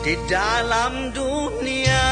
di dalam dunia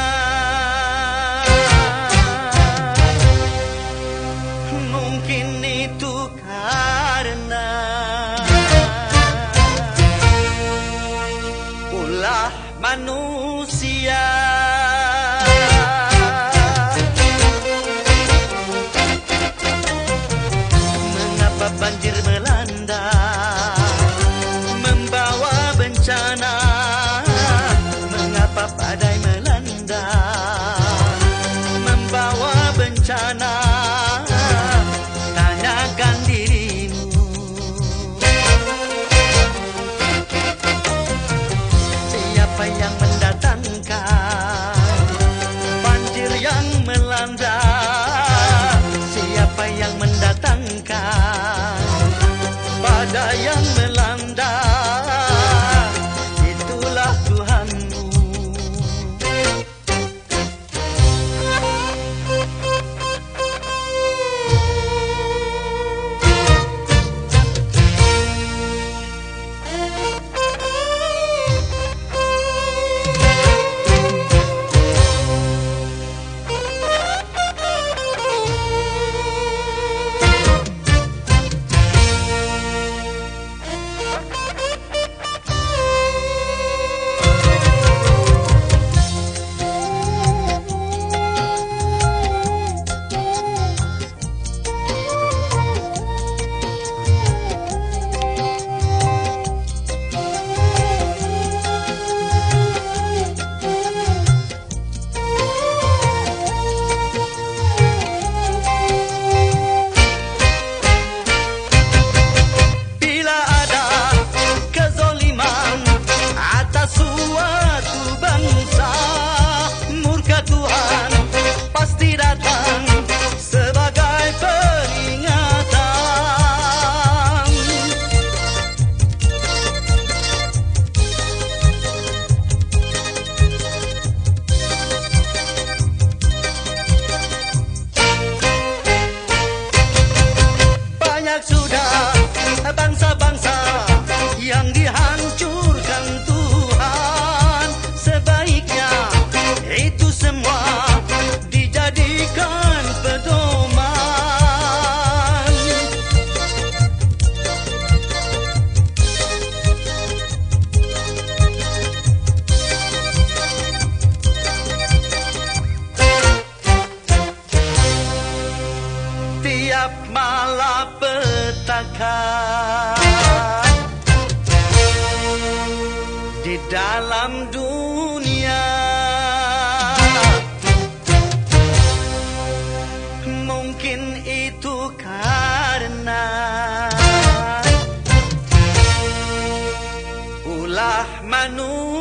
dalam dunia. Mungkin itu karena ulah manusia